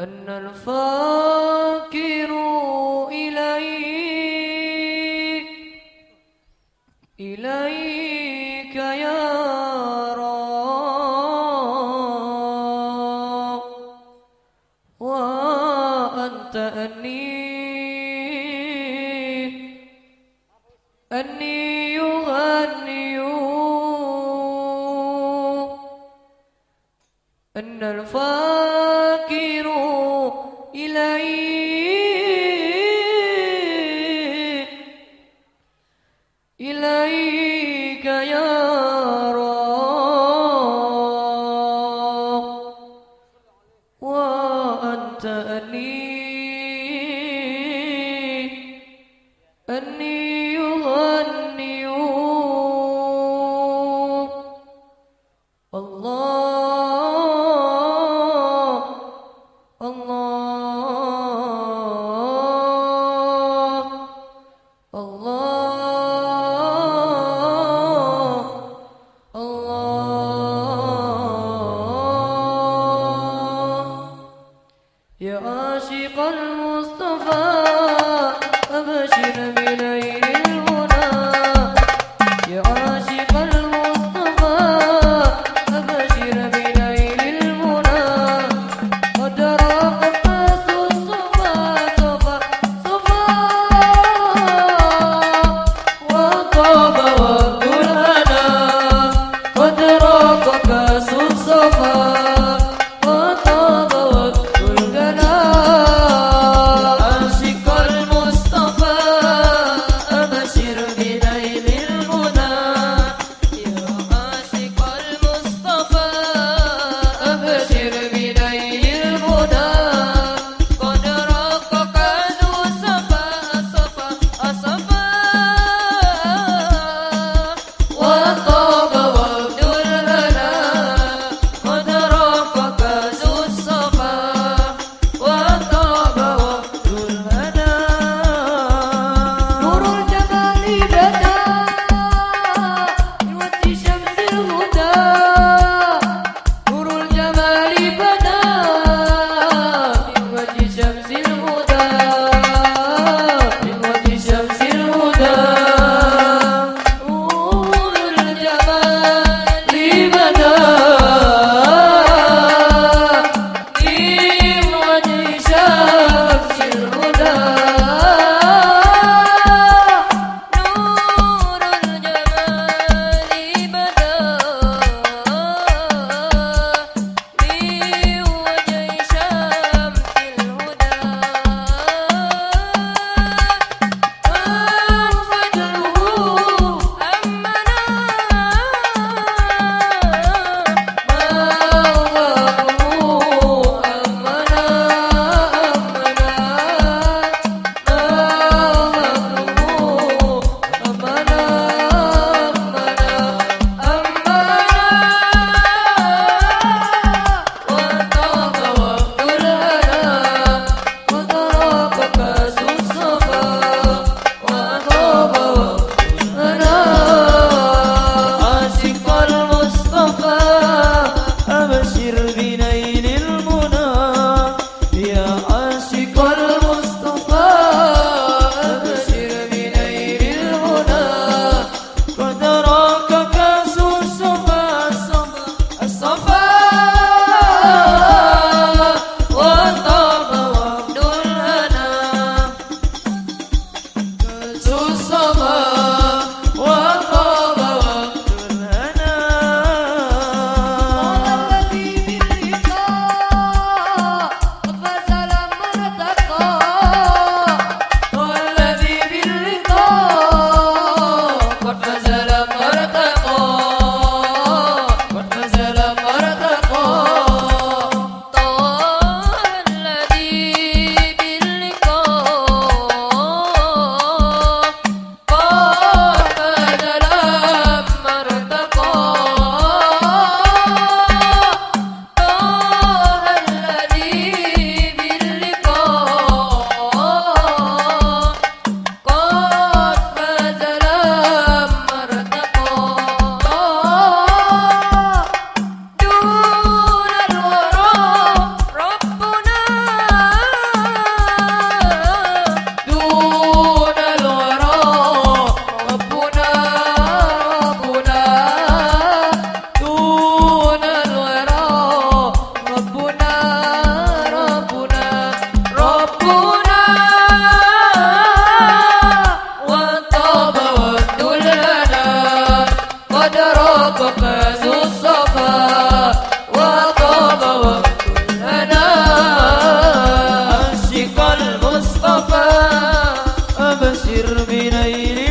أن الفاقر إليك إليك يا رب. وأنت أني أني 和你 أبشر بنيل